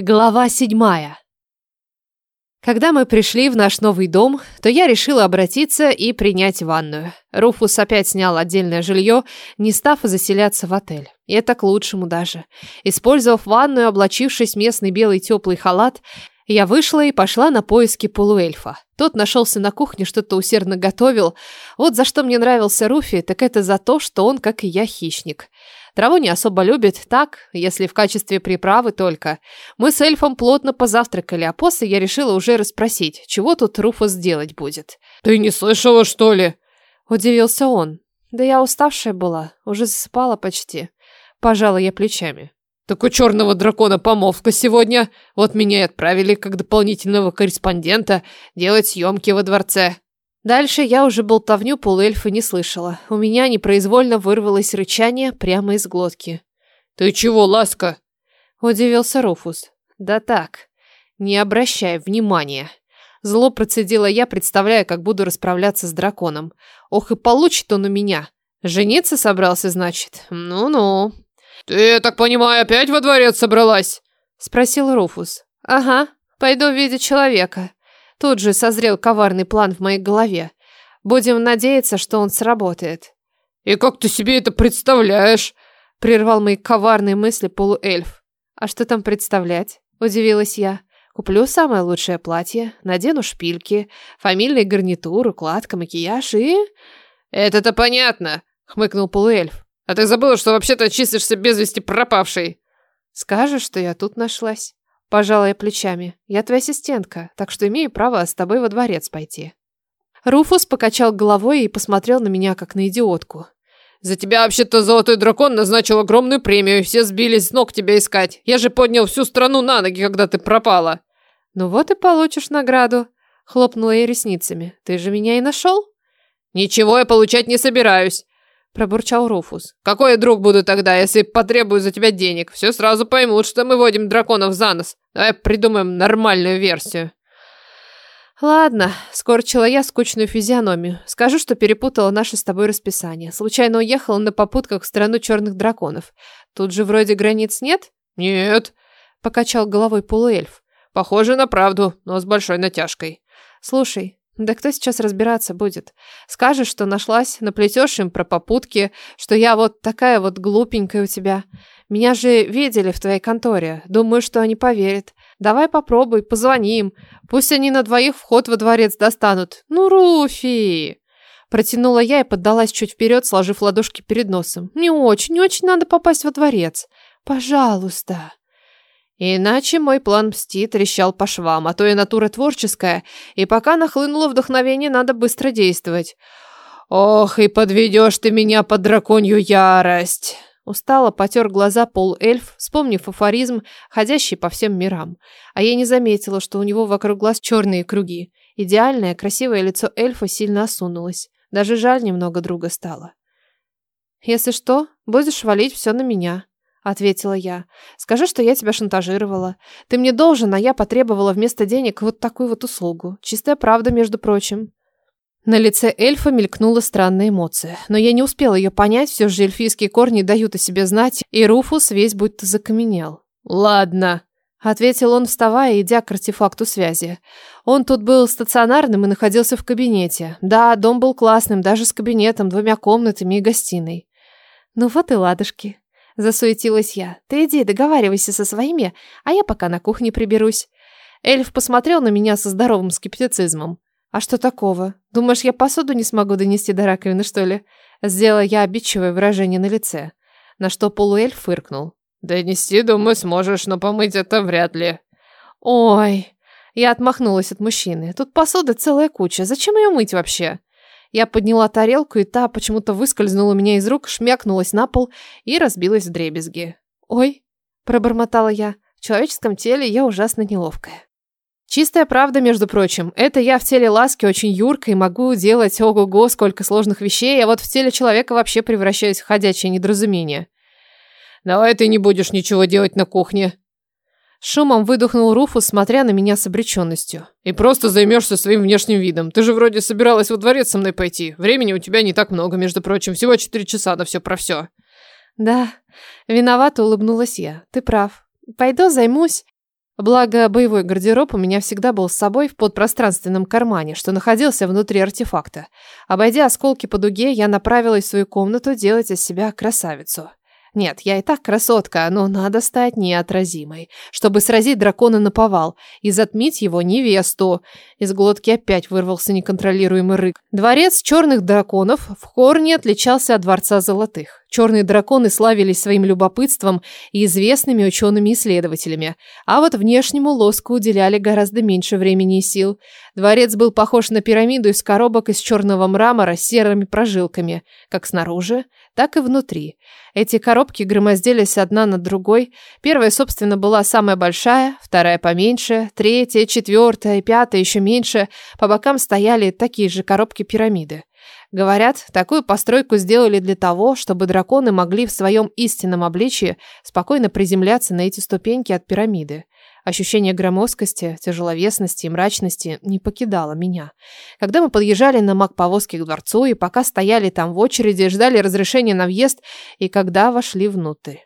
Глава седьмая. Когда мы пришли в наш новый дом, то я решила обратиться и принять ванную. Руфус опять снял отдельное жилье, не став заселяться в отель. И это к лучшему даже. Использовав ванную, облачившись местный белый теплый халат, я вышла и пошла на поиски полуэльфа. Тот нашелся на кухне, что-то усердно готовил. Вот за что мне нравился Руфи, так это за то, что он, как и я, хищник. Траву не особо любит, так, если в качестве приправы только. Мы с эльфом плотно позавтракали, а после я решила уже расспросить, чего тут Руфус делать будет. «Ты не слышала, что ли?» Удивился он. Да я уставшая была, уже засыпала почти. Пожала я плечами. «Так у черного дракона помолвка сегодня. Вот меня и отправили как дополнительного корреспондента делать съемки во дворце». Дальше я уже болтовню полуэльфа не слышала. У меня непроизвольно вырвалось рычание прямо из глотки. «Ты чего, ласка?» Удивился Руфус. «Да так, не обращай внимания». Зло процедила я, представляя, как буду расправляться с драконом. Ох, и получит он у меня. Жениться собрался, значит? Ну-ну. «Ты, я так понимаю, опять во дворец собралась?» Спросил Руфус. «Ага, пойду видеть человека». Тут же созрел коварный план в моей голове. Будем надеяться, что он сработает. «И как ты себе это представляешь?» Прервал мои коварные мысли полуэльф. «А что там представлять?» Удивилась я. Куплю самое лучшее платье, надену шпильки, фамильный гарнитур, укладка, макияж и... «Это-то понятно», — хмыкнул полуэльф. «А ты забыла, что вообще-то числишься без вести пропавшей?» «Скажешь, что я тут нашлась?» Пожалуй, плечами. Я твоя ассистентка, так что имею право с тобой во дворец пойти. Руфус покачал головой и посмотрел на меня, как на идиотку. «За тебя вообще-то Золотой Дракон назначил огромную премию, все сбились с ног тебя искать. Я же поднял всю страну на ноги, когда ты пропала». «Ну вот и получишь награду», — хлопнула я ресницами. «Ты же меня и нашел?» «Ничего я получать не собираюсь пробурчал Руфус. «Какой я друг буду тогда, если потребую за тебя денег? Все сразу поймут, что мы водим драконов за нос. Давай придумаем нормальную версию». «Ладно», — скорчила я скучную физиономию. «Скажу, что перепутала наше с тобой расписание. Случайно уехала на попутках в страну черных драконов. Тут же вроде границ нет?» «Нет», — покачал головой полуэльф. «Похоже на правду, но с большой натяжкой». «Слушай, да кто сейчас разбираться будет? Скажешь, что нашлась, наплетешь им про попутки, что я вот такая вот глупенькая у тебя. Меня же видели в твоей конторе. Думаю, что они поверят. Давай попробуй, позвони им. Пусть они на двоих вход во дворец достанут. Ну, Руфи!» Протянула я и поддалась чуть вперед, сложив ладошки перед носом. «Мне очень, очень надо попасть во дворец. Пожалуйста!» Иначе мой план мстит трещал по швам, а то и натура творческая, и пока нахлынуло вдохновение, надо быстро действовать. «Ох, и подведешь ты меня под драконью ярость!» Устало потер глаза полуэльф, вспомнив афоризм, ходящий по всем мирам. А я не заметила, что у него вокруг глаз черные круги. Идеальное, красивое лицо эльфа сильно осунулось. Даже жаль немного друга стало. «Если что, будешь валить все на меня», ответила я. Скажи, что я тебя шантажировала. Ты мне должен, а я потребовала вместо денег вот такую вот услугу. Чистая правда, между прочим. На лице эльфа мелькнула странная эмоция, но я не успела ее понять, все же эльфийские корни дают о себе знать, и Руфус весь будто закаменел. «Ладно», — ответил он, вставая идя к артефакту связи. Он тут был стационарным и находился в кабинете. Да, дом был классным, даже с кабинетом, двумя комнатами и гостиной. «Ну вот и ладушки», Засуетилась я. Ты иди, договаривайся со своими, а я пока на кухне приберусь. Эльф посмотрел на меня со здоровым скептицизмом. А что такого? Думаешь, я посуду не смогу донести до раковины, что ли? Сделала я обидчивое выражение на лице. На что полуэльф фыркнул. Донести, думаю, сможешь, но помыть это вряд ли. Ой, я отмахнулась от мужчины. Тут посуды целая куча. Зачем ее мыть вообще? Я подняла тарелку, и та почему-то выскользнула у меня из рук, шмякнулась на пол и разбилась в дребезги. «Ой», — пробормотала я, — «в человеческом теле я ужасно неловкая». Чистая правда, между прочим, это я в теле ласки очень юрка и могу делать ого-го сколько сложных вещей, а вот в теле человека вообще превращаюсь в ходячее недоразумение. «Давай ты не будешь ничего делать на кухне», Шумом выдохнул Руфус, смотря на меня с обреченностью. «И просто займешься своим внешним видом. Ты же вроде собиралась во дворец со мной пойти. Времени у тебя не так много, между прочим. Всего четыре часа на все про все». «Да, виновато улыбнулась я. Ты прав. Пойду займусь». Благо, боевой гардероб у меня всегда был с собой в подпространственном кармане, что находился внутри артефакта. Обойдя осколки по дуге, я направилась в свою комнату делать из себя красавицу. Нет, я и так красотка, но надо стать неотразимой, чтобы сразить дракона на повал и затмить его невесту. Из глотки опять вырвался неконтролируемый рык. Дворец черных драконов в корне отличался от дворца золотых. Черные драконы славились своим любопытством и известными учеными-исследователями, а вот внешнему лоску уделяли гораздо меньше времени и сил. Дворец был похож на пирамиду из коробок из черного мрамора с серыми прожилками, как снаружи, так и внутри. Эти коробки громоздились одна над другой. Первая, собственно, была самая большая, вторая поменьше, третья, четвертая, пятая еще меньше. По бокам стояли такие же коробки-пирамиды. Говорят, такую постройку сделали для того, чтобы драконы могли в своем истинном обличии спокойно приземляться на эти ступеньки от пирамиды. Ощущение громоздкости, тяжеловесности и мрачности не покидало меня. Когда мы подъезжали на маг-повозке к дворцу и пока стояли там в очереди, ждали разрешения на въезд и когда вошли внутрь.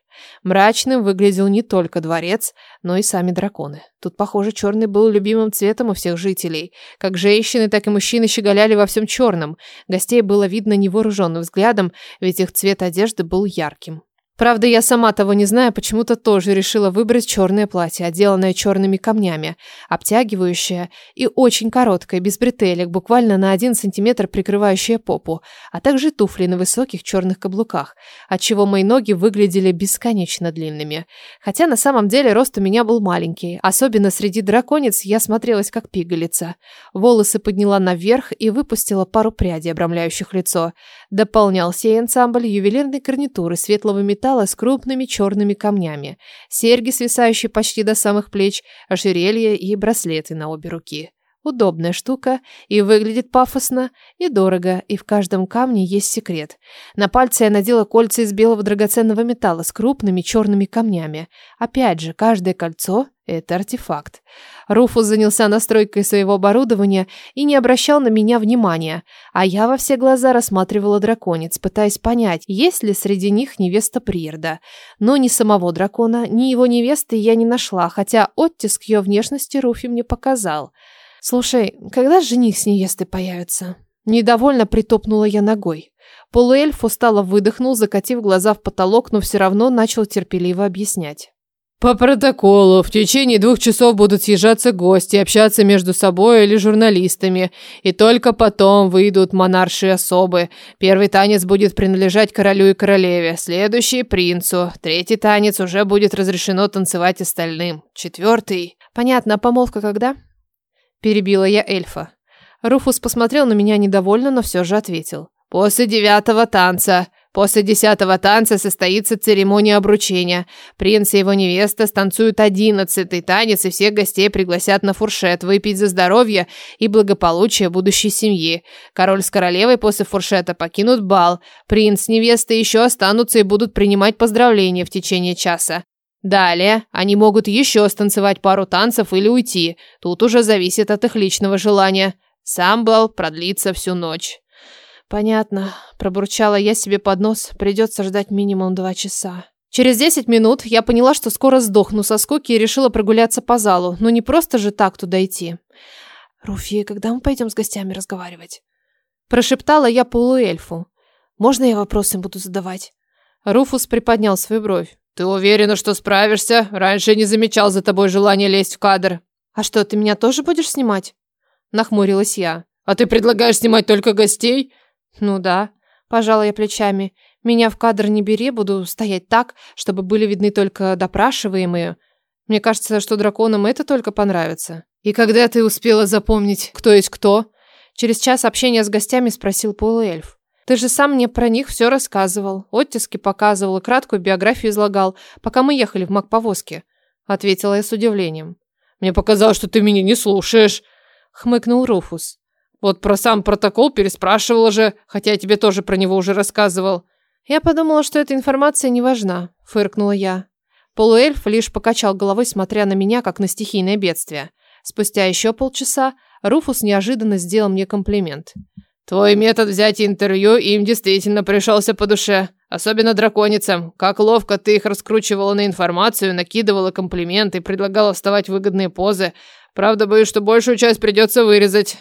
Мрачным выглядел не только дворец, но и сами драконы. Тут, похоже, черный был любимым цветом у всех жителей. Как женщины, так и мужчины щеголяли во всем черном. Гостей было видно невооруженным взглядом, ведь их цвет одежды был ярким. Правда, я сама того не зная, почему-то тоже решила выбрать черное платье, отделанное черными камнями, обтягивающее и очень короткое, без бретелек, буквально на один сантиметр прикрывающее попу, а также туфли на высоких черных каблуках, отчего мои ноги выглядели бесконечно длинными. Хотя на самом деле рост у меня был маленький, особенно среди драконец я смотрелась как пигалица. Волосы подняла наверх и выпустила пару прядей, обрамляющих лицо. Дополнял сей ансамбль ювелирной гарнитуры светлого металла, металла с крупными черными камнями, серьги, свисающие почти до самых плеч, ожерелья и браслеты на обе руки. Удобная штука и выглядит пафосно и дорого, и в каждом камне есть секрет. На пальце я надела кольца из белого драгоценного металла с крупными черными камнями. Опять же, каждое кольцо – это артефакт. Руфус занялся настройкой своего оборудования и не обращал на меня внимания, а я во все глаза рассматривала драконец, пытаясь понять, есть ли среди них невеста Приерда. Но ни самого дракона, ни его невесты я не нашла, хотя оттиск ее внешности Руфи мне показал – «Слушай, когда жених с невестой появится?» Недовольно притопнула я ногой. Полуэльф устало выдохнул, закатив глаза в потолок, но все равно начал терпеливо объяснять. По протоколу, в течение двух часов будут съезжаться гости, общаться между собой или журналистами, и только потом выйдут монарши особы. Первый танец будет принадлежать королю и королеве, следующий – принцу, третий танец уже будет разрешено танцевать остальным, четвертый… Понятно, а помолвка когда? Перебила я эльфа. Руфус посмотрел на меня недовольно, но все же ответил. «После девятого танца. После десятого танца состоится церемония обручения. Принц и его невеста станцуют одиннадцатый танец, и всех гостей пригласят на фуршет выпить за здоровье и благополучие будущей семьи. Король с королевой после фуршета покинут бал. Принц с невестой еще останутся и будут принимать поздравления в течение часа. Далее они могут еще станцевать пару танцев или уйти. Тут уже зависит от их личного желания. Сам бал продлится всю ночь. Понятно. Пробурчала я себе под нос. Придется ждать минимум два часа. Через 10 минут я поняла, что скоро сдохну со скуки и решила прогуляться по залу. Но не просто же так туда идти. «Руфи, когда мы пойдем с гостями разговаривать?» Прошептала я полуэльфу. «Можно я вопросы буду задавать?» Руфус приподнял свою бровь. «Ты уверена, что справишься? Раньше не замечал за тобой желание лезть в кадр». «А что, ты меня тоже будешь снимать?» Нахмурилась я. «А ты предлагаешь снимать только гостей?» «Ну да». Пожала я плечами. «Меня в кадр не бери, буду стоять так, чтобы были видны только допрашиваемые. Мне кажется, что драконам это только понравится». «И когда ты успела запомнить, кто есть кто?» Через час общения с гостями спросил полуэльф. Ты же сам мне про них все рассказывал, оттиски показывал и краткую биографию излагал, пока мы ехали в маг-повозке», — ответила я с удивлением. «Мне показалось, что ты меня не слушаешь», — хмыкнул Руфус. «Вот про сам протокол переспрашивала же, хотя я тебе тоже про него уже рассказывал». «Я подумала, что эта информация не важна», — фыркнула я. Полуэльф лишь покачал головой, смотря на меня, как на стихийное бедствие. Спустя еще полчаса Руфус неожиданно сделал мне комплимент. Твой метод взять интервью им действительно пришелся по душе. Особенно драконицам. Как ловко ты их раскручивала на информацию, накидывала комплименты, предлагала вставать в выгодные позы. Правда, боюсь, что большую часть придется вырезать.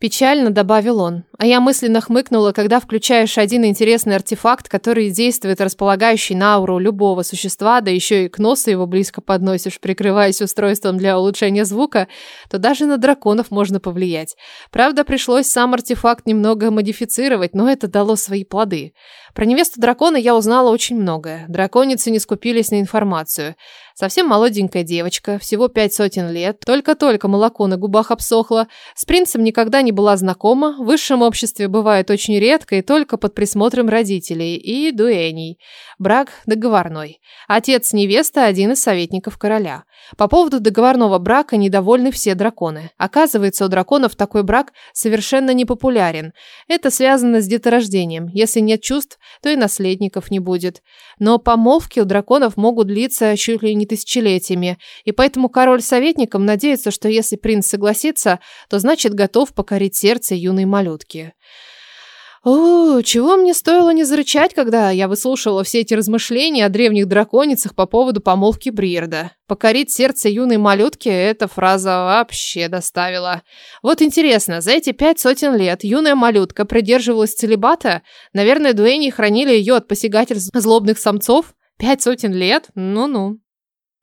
Печально добавил он, а я мысленно хмыкнула, когда включаешь один интересный артефакт, который действует располагающий на ауру любого существа, да еще и к носу его близко подносишь, прикрываясь устройством для улучшения звука, то даже на драконов можно повлиять. Правда, пришлось сам артефакт немного модифицировать, но это дало свои плоды. Про невесту дракона я узнала очень многое. Драконицы не скупились на информацию. Совсем молоденькая девочка, всего пять сотен лет, только-только молоко на губах обсохло, с принцем никогда не была знакома, в высшем обществе бывает очень редко и только под присмотром родителей и дуэней. Брак договорной. Отец невесты – один из советников короля. По поводу договорного брака недовольны все драконы. Оказывается, у драконов такой брак совершенно не популярен. Это связано с деторождением. Если нет чувств, то и наследников не будет. Но помолвки у драконов могут длиться чуть ли не тысячелетиями, и поэтому король советникам надеется, что если принц согласится, то значит готов покорить сердце юной малютки. О, чего мне стоило не зарычать, когда я выслушивала все эти размышления о древних драконицах по поводу помолвки Бриерда. Покорить сердце юной малютки эта фраза вообще доставила. Вот интересно, за эти пять сотен лет юная малютка придерживалась целебата? Наверное, дуэни хранили ее от посягательств злобных самцов? Пять сотен лет? Ну-ну.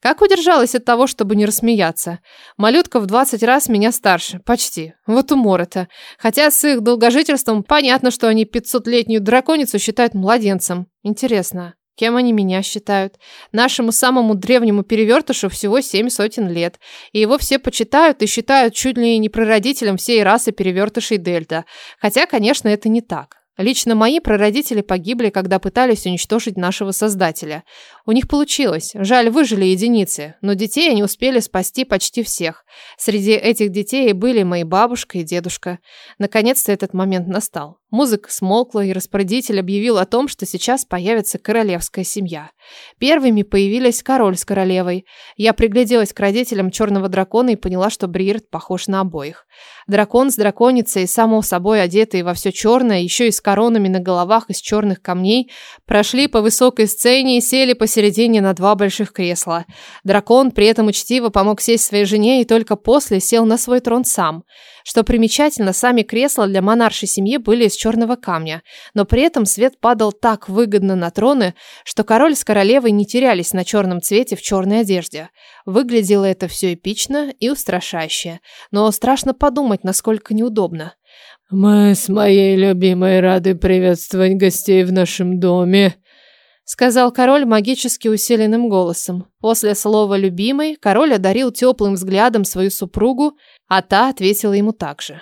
Как удержалась от того, чтобы не рассмеяться? Малютка в 20 раз меня старше. Почти. Вот умор это. Хотя с их долгожительством понятно, что они 500-летнюю драконицу считают младенцем. Интересно, кем они меня считают? Нашему самому древнему перевертышу всего семь сотен лет. И его все почитают и считают чуть ли не прародителем всей расы перевертышей Дельта. Хотя, конечно, это не так. Лично мои прародители погибли, когда пытались уничтожить нашего создателя. У них получилось. Жаль, выжили единицы, но детей они успели спасти почти всех. Среди этих детей были мои бабушка и дедушка. Наконец-то этот момент настал. Музыка смолкла, и распорядитель объявил о том, что сейчас появится королевская семья. Первыми появились король с королевой. Я пригляделась к родителям черного дракона и поняла, что Бриерт похож на обоих. Дракон с драконицей, само собой одетые во все черное, еще и с коронами на головах из черных камней, прошли по высокой сцене и сели посередине на два больших кресла. Дракон при этом учтиво помог сесть своей жене и только после сел на свой трон сам. Что примечательно, сами кресла для монаршей семьи были из черного камня, но при этом свет падал так выгодно на троны, что король с королевой не терялись на черном цвете в черной одежде. Выглядело это все эпично и устрашающе, но страшно подумать, насколько неудобно. «Мы с моей любимой рады приветствовать гостей в нашем доме», сказал король магически усиленным голосом. После слова «любимый» король одарил теплым взглядом свою супругу, а та ответила ему так же.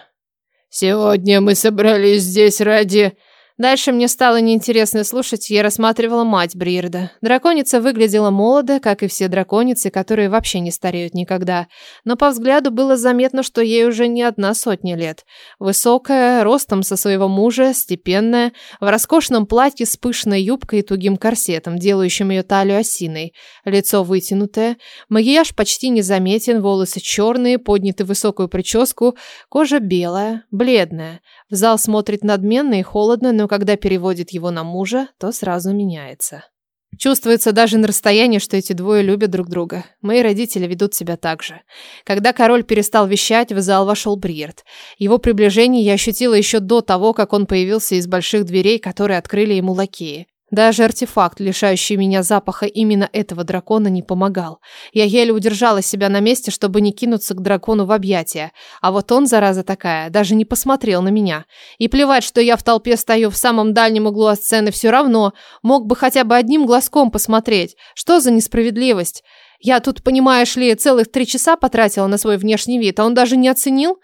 «Сегодня мы собрались здесь ради...» Дальше мне стало неинтересно слушать, я рассматривала мать Бриерда. Драконица выглядела молодо, как и все драконицы, которые вообще не стареют никогда. Но по взгляду было заметно, что ей уже не одна сотня лет. Высокая, ростом со своего мужа, степенная, в роскошном платье с пышной юбкой и тугим корсетом, делающим ее талию осиной. Лицо вытянутое, макияж почти незаметен, волосы черные, подняты высокую прическу, кожа белая, бледная. В зал смотрит надменно и холодно, но когда переводит его на мужа, то сразу меняется. Чувствуется даже на расстоянии, что эти двое любят друг друга. Мои родители ведут себя так же. Когда король перестал вещать, в зал вошел Бриерт. Его приближение я ощутила еще до того, как он появился из больших дверей, которые открыли ему лакеи. Даже артефакт, лишающий меня запаха именно этого дракона, не помогал. Я еле удержала себя на месте, чтобы не кинуться к дракону в объятия. А вот он, зараза такая, даже не посмотрел на меня. И плевать, что я в толпе стою в самом дальнем углу сцены, все равно. Мог бы хотя бы одним глазком посмотреть. Что за несправедливость? Я тут, понимаешь ли, целых три часа потратила на свой внешний вид, а он даже не оценил?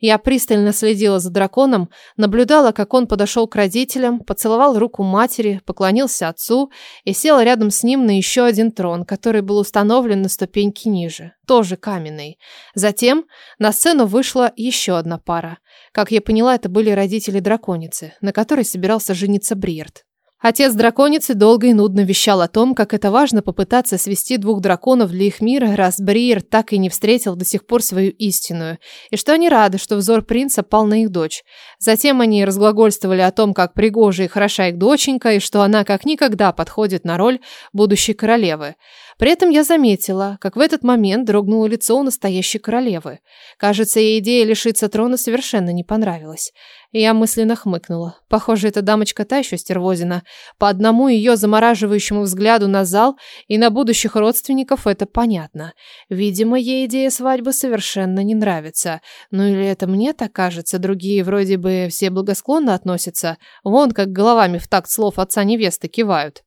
Я пристально следила за драконом, наблюдала, как он подошел к родителям, поцеловал руку матери, поклонился отцу и сел рядом с ним на еще один трон, который был установлен на ступеньке ниже, тоже каменный. Затем на сцену вышла еще одна пара. Как я поняла, это были родители драконицы, на которой собирался жениться Бриерт. Отец драконицы долго и нудно вещал о том, как это важно попытаться свести двух драконов для их мира, раз Бриер так и не встретил до сих пор свою истинную, и что они рады, что взор принца пал на их дочь. Затем они разглагольствовали о том, как пригожа и хороша их доченька, и что она как никогда подходит на роль будущей королевы. При этом я заметила, как в этот момент дрогнуло лицо у настоящей королевы. Кажется, ей идея лишиться трона совершенно не понравилась. Я мысленно хмыкнула. Похоже, эта дамочка та еще стервозина. По одному ее замораживающему взгляду на зал и на будущих родственников это понятно. Видимо, ей идея свадьбы совершенно не нравится. Ну или это мне так кажется, другие вроде бы все благосклонно относятся. Вон как головами в такт слов отца невесты кивают.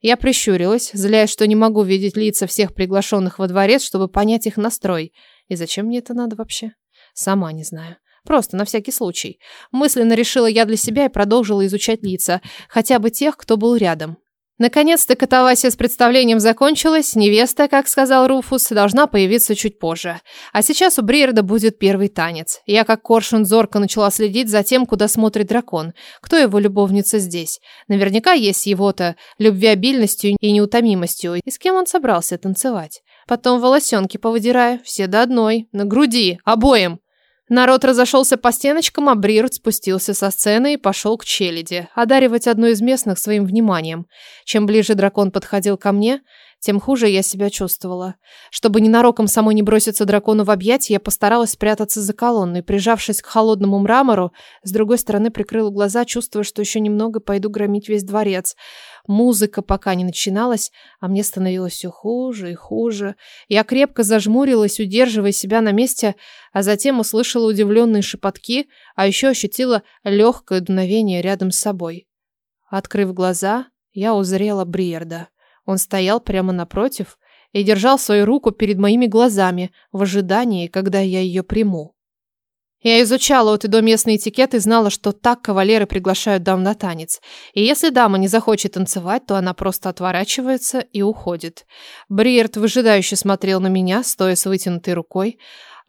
Я прищурилась, злясь, что не могу видеть лица всех приглашенных во дворец, чтобы понять их настрой. И зачем мне это надо вообще? Сама не знаю. Просто на всякий случай. Мысленно решила я для себя и продолжила изучать лица, хотя бы тех, кто был рядом. Наконец-то катавасия с представлением закончилась. Невеста, как сказал Руфус, должна появиться чуть позже. А сейчас у Бриерда будет первый танец. Я, как коршун, зорко начала следить за тем, куда смотрит дракон. Кто его любовница здесь? Наверняка есть его-то любвеобильностью и неутомимостью. И с кем он собрался танцевать? Потом волосенки повыдираю, все до одной, на груди, обоим. Народ разошелся по стеночкам, а Брирд спустился со сцены и пошел к челяди, одаривать одну из местных своим вниманием. Чем ближе дракон подходил ко мне, тем хуже я себя чувствовала. Чтобы ненароком самой не броситься дракону в объятия, я постаралась спрятаться за колонной. Прижавшись к холодному мрамору, с другой стороны прикрыла глаза, чувствуя, что еще немного пойду громить весь дворец. Музыка пока не начиналась, а мне становилось все хуже и хуже. Я крепко зажмурилась, удерживая себя на месте, а затем услышала удивленные шепотки, а еще ощутила легкое дуновение рядом с собой. Открыв глаза, я узрела Бриерда. Он стоял прямо напротив и держал свою руку перед моими глазами в ожидании, когда я ее приму. Я изучала от и до местный этикет и знала, что так кавалеры приглашают дам на танец. И если дама не захочет танцевать, то она просто отворачивается и уходит. Бриерт выжидающе смотрел на меня, стоя с вытянутой рукой,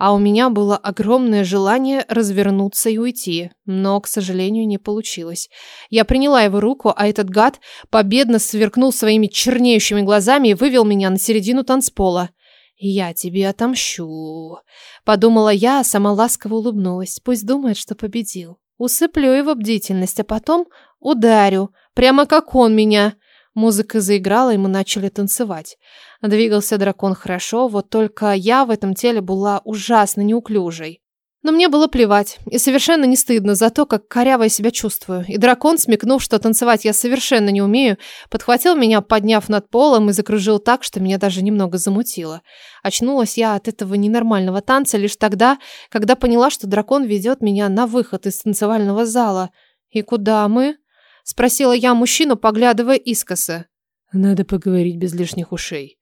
а у меня было огромное желание развернуться и уйти, но, к сожалению, не получилось. Я приняла его руку, а этот гад победно сверкнул своими чернеющими глазами и вывел меня на середину танцпола. «Я тебе отомщу», — подумала я, а сама ласково улыбнулась. Пусть думает, что победил. Усыплю его бдительность, а потом ударю, прямо как он меня. Музыка заиграла, и мы начали танцевать. Двигался дракон хорошо, вот только я в этом теле была ужасно неуклюжей. Но мне было плевать, и совершенно не стыдно за то, как коряво я себя чувствую. И дракон, смекнув, что танцевать я совершенно не умею, подхватил меня, подняв над полом и закружил так, что меня даже немного замутило. Очнулась я от этого ненормального танца лишь тогда, когда поняла, что дракон ведет меня на выход из танцевального зала. «И куда мы?» – спросила я мужчину, поглядывая искоса. «Надо поговорить без лишних ушей»,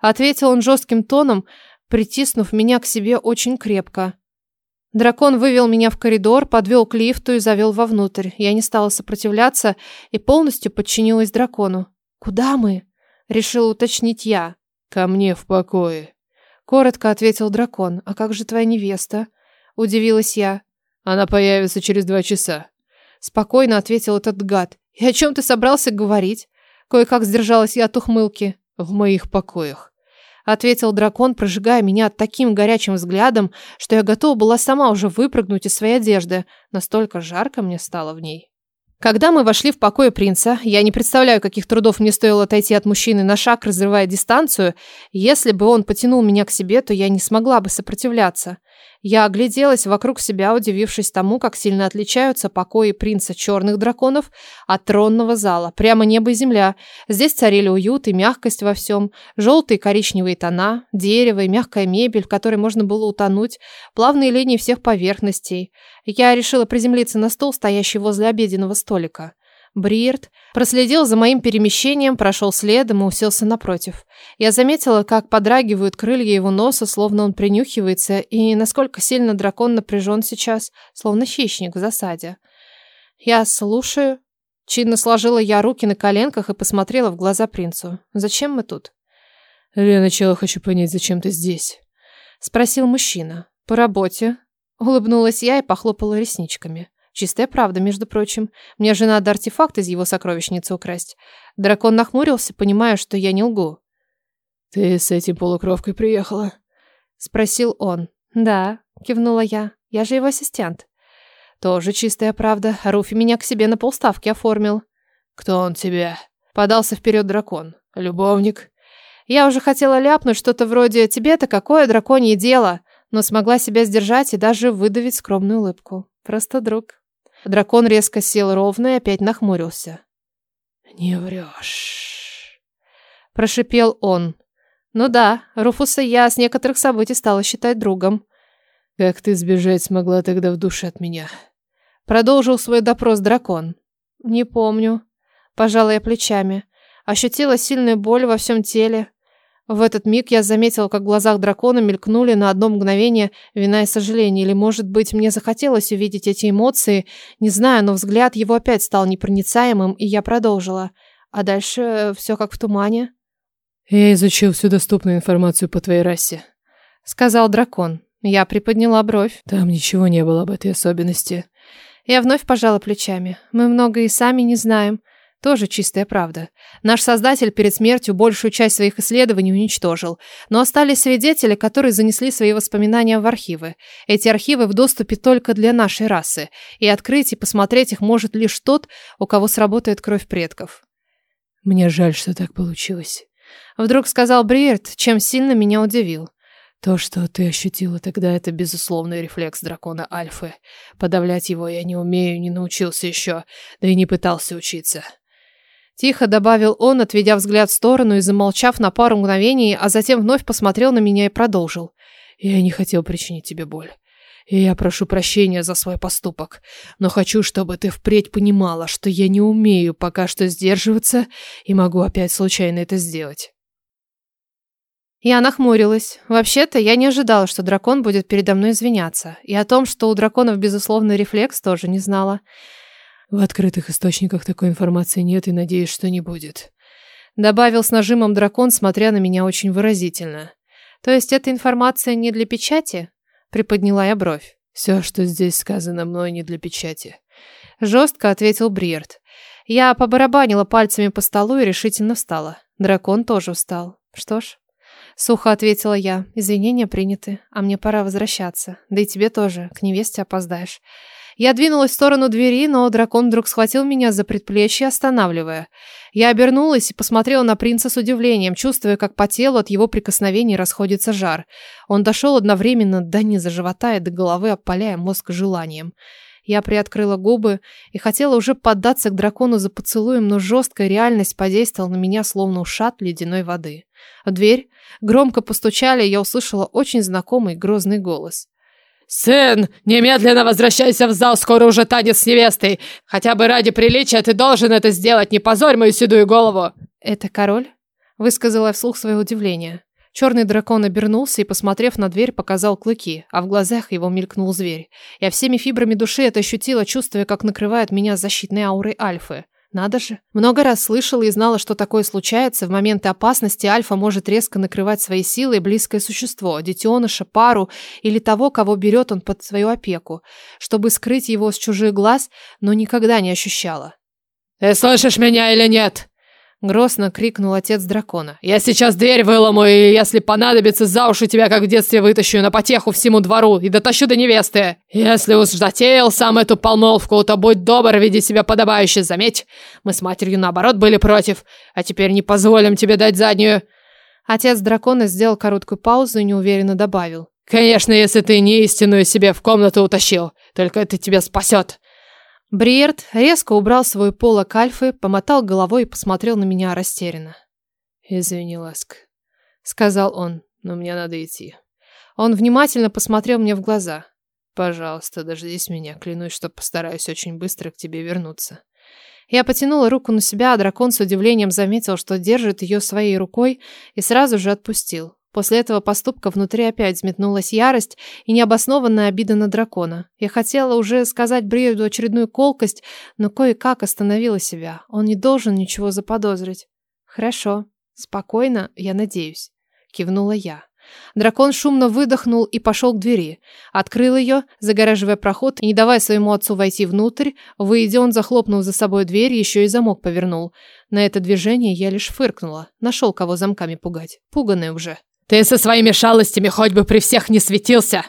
Ответил он жестким тоном, притиснув меня к себе очень крепко. Дракон вывел меня в коридор, подвел к лифту и завел вовнутрь. Я не стала сопротивляться и полностью подчинилась дракону. «Куда мы?» — решила уточнить я. «Ко мне в покое». Коротко ответил дракон. «А как же твоя невеста?» — удивилась я. «Она появится через два часа». Спокойно ответил этот гад. «И о чем ты собрался говорить?» Кое-как сдержалась я от ухмылки. «В моих покоях», — ответил дракон, прожигая меня таким горячим взглядом, что я готова была сама уже выпрыгнуть из своей одежды. Настолько жарко мне стало в ней. Когда мы вошли в покои принца, я не представляю, каких трудов мне стоило отойти от мужчины на шаг, разрывая дистанцию. Если бы он потянул меня к себе, то я не смогла бы сопротивляться. Я огляделась вокруг себя, удивившись тому, как сильно отличаются покои принца черных драконов от тронного зала. Прямо небо и земля. Здесь царили уют и мягкость во всем. Желтые коричневые тона, дерево и мягкая мебель, в которой можно было утонуть, плавные линии всех поверхностей. Я решила приземлиться на стол, стоящий возле обеденного столика. Бриерт проследил за моим перемещением, прошел следом и уселся напротив. Я заметила, как подрагивают крылья его носа, словно он принюхивается, и насколько сильно дракон напряжен сейчас, словно хищник в засаде. «Я слушаю». Чинно сложила я руки на коленках и посмотрела в глаза принцу. «Зачем мы тут?» «Для начала хочу понять, зачем ты здесь?» Спросил мужчина. «По работе». Улыбнулась я и похлопала ресничками. Чистая правда, между прочим. Мне же надо артефакт из его сокровищницы украсть. Дракон нахмурился, понимая, что я не лгу. «Ты с этим полукровкой приехала?» Спросил он. «Да», кивнула я. «Я же его ассистент». Тоже чистая правда. Руфи меня к себе на полставки оформил. «Кто он тебе?» Подался вперед дракон. «Любовник?» Я уже хотела ляпнуть что-то вроде «тебе-то какое драконье дело?» но смогла себя сдержать и даже выдавить скромную улыбку. Просто друг. Дракон резко сел ровно и опять нахмурился. «Не врешь», — прошипел он. «Ну да, Руфуса я с некоторых событий стала считать другом». «Как ты сбежать смогла тогда в душе от меня?» Продолжил свой допрос дракон. «Не помню». Пожала я плечами. Ощутила сильную боль во всем теле. В этот миг я заметила, как в глазах дракона мелькнули на одно мгновение вина и сожаление. Или, может быть, мне захотелось увидеть эти эмоции. Не знаю, но взгляд его опять стал непроницаемым, и я продолжила. А дальше все как в тумане. «Я изучил всю доступную информацию по твоей расе», — сказал дракон. Я приподняла бровь. «Там ничего не было об этой особенности». Я вновь пожала плечами. Мы многое и сами не знаем. Тоже чистая правда. Наш создатель перед смертью большую часть своих исследований уничтожил, но остались свидетели, которые занесли свои воспоминания в архивы. Эти архивы в доступе только для нашей расы, и открыть и посмотреть их может лишь тот, у кого сработает кровь предков. Мне жаль, что так получилось. Вдруг сказал Бриерт, чем сильно меня удивил. То, что ты ощутила тогда, это безусловный рефлекс дракона Альфы. Подавлять его я не умею, не научился еще, да и не пытался учиться. Тихо добавил он, отведя взгляд в сторону и замолчав на пару мгновений, а затем вновь посмотрел на меня и продолжил. «Я не хотел причинить тебе боль. И я прошу прощения за свой поступок. Но хочу, чтобы ты впредь понимала, что я не умею пока что сдерживаться и могу опять случайно это сделать». Я нахмурилась. Вообще-то я не ожидала, что дракон будет передо мной извиняться. И о том, что у драконов безусловный рефлекс, тоже не знала. В открытых источниках такой информации нет и надеюсь, что не будет. Добавил с нажимом дракон, смотря на меня очень выразительно. То есть эта информация не для печати? Приподняла я бровь. Все, что здесь сказано мной, не для печати. Жестко ответил Бриерт. Я побарабанила пальцами по столу и решительно встала. Дракон тоже встал. Что ж, сухо ответила я. Извинения приняты, а мне пора возвращаться. Да и тебе тоже, к невесте опоздаешь. Я двинулась в сторону двери, но дракон вдруг схватил меня за предплечье, останавливая. Я обернулась и посмотрела на принца с удивлением, чувствуя, как по телу от его прикосновений расходится жар. Он дошел одновременно до низа живота и до головы, опаляя мозг желанием. Я приоткрыла губы и хотела уже поддаться к дракону за поцелуем, но жесткая реальность подействовала на меня, словно ушат ледяной воды. В дверь громко постучали, и я услышала очень знакомый грозный голос. «Сын, немедленно возвращайся в зал, скоро уже танец с невестой. Хотя бы ради приличия ты должен это сделать, не позорь мою седую голову!» «Это король?» Высказала вслух свое удивление. Черный дракон обернулся и, посмотрев на дверь, показал клыки, а в глазах его мелькнул зверь. Я всеми фибрами души это ощутила, чувствуя, как накрывает меня защитной аурой Альфы. Надо же. Много раз слышала и знала, что такое случается. В моменты опасности Альфа может резко накрывать своей силой близкое существо, детеныша, пару или того, кого берет он под свою опеку, чтобы скрыть его с чужих глаз, но никогда не ощущала. «Ты слышишь меня или нет?» Грозно крикнул отец дракона. «Я сейчас дверь вылому, и если понадобится, за уши тебя, как в детстве, вытащу на потеху всему двору и дотащу до невесты. Если уж затеял сам эту помолвку, то будь добр, веди себя подобающе, заметь. Мы с матерью, наоборот, были против, а теперь не позволим тебе дать заднюю». Отец дракона сделал короткую паузу и неуверенно добавил. «Конечно, если ты не истинную себе в комнату утащил, только это тебя спасет». Бриерт резко убрал свой полок альфы, помотал головой и посмотрел на меня растерянно. «Извини, Ласк», — сказал он, — «но мне надо идти». Он внимательно посмотрел мне в глаза. «Пожалуйста, дождись меня, клянусь, что постараюсь очень быстро к тебе вернуться». Я потянула руку на себя, а дракон с удивлением заметил, что держит ее своей рукой, и сразу же отпустил. После этого поступка внутри опять взметнулась ярость и необоснованная обида на дракона. Я хотела уже сказать Бриеду очередную колкость, но кое-как остановила себя. Он не должен ничего заподозрить. «Хорошо. Спокойно, я надеюсь», — кивнула я. Дракон шумно выдохнул и пошел к двери. Открыл ее, загораживая проход и не давая своему отцу войти внутрь. Выйдя, он захлопнул за собой дверь, еще и замок повернул. На это движение я лишь фыркнула. Нашел кого замками пугать. Пуганый уже. «Ты со своими шалостями хоть бы при всех не светился!»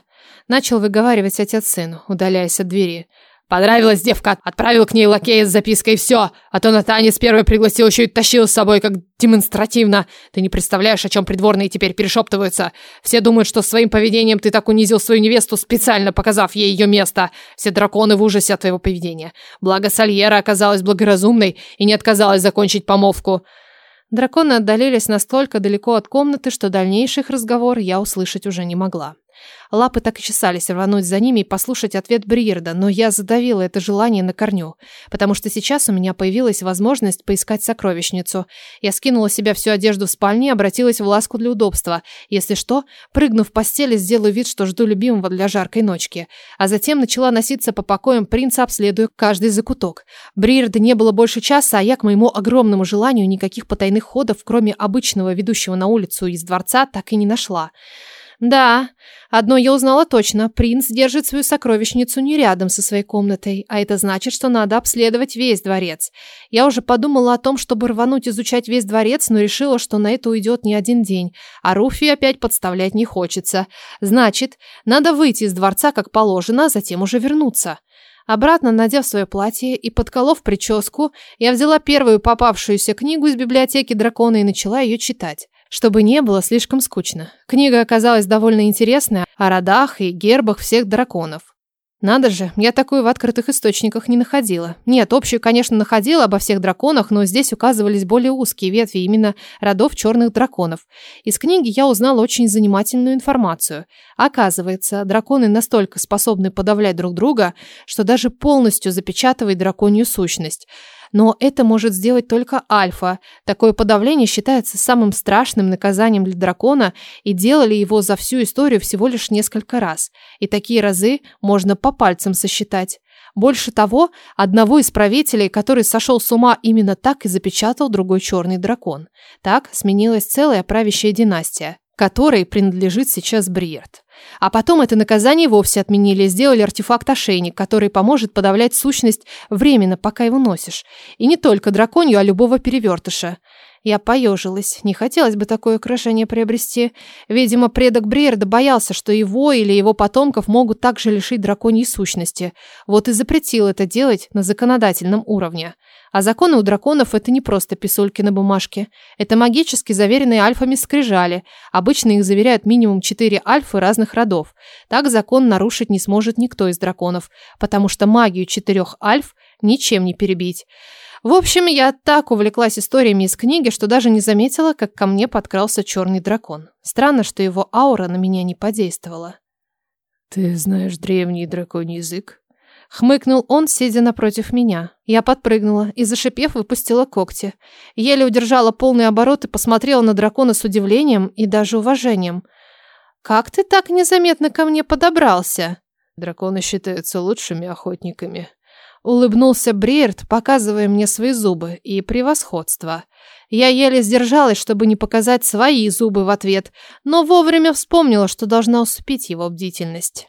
Начал выговаривать отец сыну, удаляясь от двери. Понравилась девка, отправил к ней лакея с запиской и все. А то на танец первый пригласил, еще и тащил с собой, как демонстративно. Ты не представляешь, о чем придворные теперь перешептываются. Все думают, что своим поведением ты так унизил свою невесту, специально показав ей ее место. Все драконы в ужасе от твоего поведения. Благо Сальера оказалась благоразумной и не отказалась закончить помолвку. Драконы отдалились настолько далеко от комнаты, что дальнейших разговор я услышать уже не могла. Лапы так и чесались рвануть за ними и послушать ответ Бриерда, но я задавила это желание на корню, потому что сейчас у меня появилась возможность поискать сокровищницу. Я скинула с себя всю одежду в спальне и обратилась в ласку для удобства. Если что, прыгнув в постели, сделаю вид, что жду любимого для жаркой ночки. А затем начала носиться по покоям принца, обследуя каждый закуток. Бриерда не было больше часа, а я, к моему огромному желанию, никаких потайных ходов, кроме обычного ведущего на улицу из дворца, так и не нашла. Да, одно я узнала точно. Принц держит свою сокровищницу не рядом со своей комнатой, а это значит, что надо обследовать весь дворец. Я уже подумала о том, чтобы рвануть изучать весь дворец, но решила, что на это уйдет не один день, а Руфи опять подставлять не хочется. Значит, надо выйти из дворца как положено, а затем уже вернуться. Обратно надев свое платье и подколов прическу, я взяла первую попавшуюся книгу из библиотеки дракона и начала ее читать чтобы не было слишком скучно. Книга оказалась довольно интересной о родах и гербах всех драконов. Надо же, я такую в открытых источниках не находила. Нет, общую, конечно, находила обо всех драконах, но здесь указывались более узкие ветви именно родов черных драконов. Из книги я узнала очень занимательную информацию. Оказывается, драконы настолько способны подавлять друг друга, что даже полностью запечатывает драконью сущность – но это может сделать только альфа. Такое подавление считается самым страшным наказанием для дракона, и делали его за всю историю всего лишь несколько раз. И такие разы можно по пальцам сосчитать. Больше того, одного из правителей, который сошел с ума именно так и запечатал другой черный дракон. Так сменилась целая правящая династия, которой принадлежит сейчас Бриерт. А потом это наказание вовсе отменили и сделали артефакт-ошейник, который поможет подавлять сущность временно, пока его носишь. И не только драконью, а любого перевертыша. Я поежилась. Не хотелось бы такое украшение приобрести. Видимо, предок Бриерда боялся, что его или его потомков могут также лишить драконьей сущности. Вот и запретил это делать на законодательном уровне. А законы у драконов это не просто писульки на бумажке. Это магически заверенные альфами скрижали. Обычно их заверяют минимум четыре альфы разных родов. Так закон нарушить не сможет никто из драконов, потому что магию четырех альф ничем не перебить. В общем, я так увлеклась историями из книги, что даже не заметила, как ко мне подкрался черный дракон. Странно, что его аура на меня не подействовала. «Ты знаешь древний драконий язык?» Хмыкнул он, сидя напротив меня. Я подпрыгнула и, зашипев, выпустила когти. Еле удержала полный оборот и посмотрела на дракона с удивлением и даже уважением. «Как ты так незаметно ко мне подобрался?» «Драконы считаются лучшими охотниками», Улыбнулся Бриерт, показывая мне свои зубы и превосходство. Я еле сдержалась, чтобы не показать свои зубы в ответ, но вовремя вспомнила, что должна усыпить его бдительность.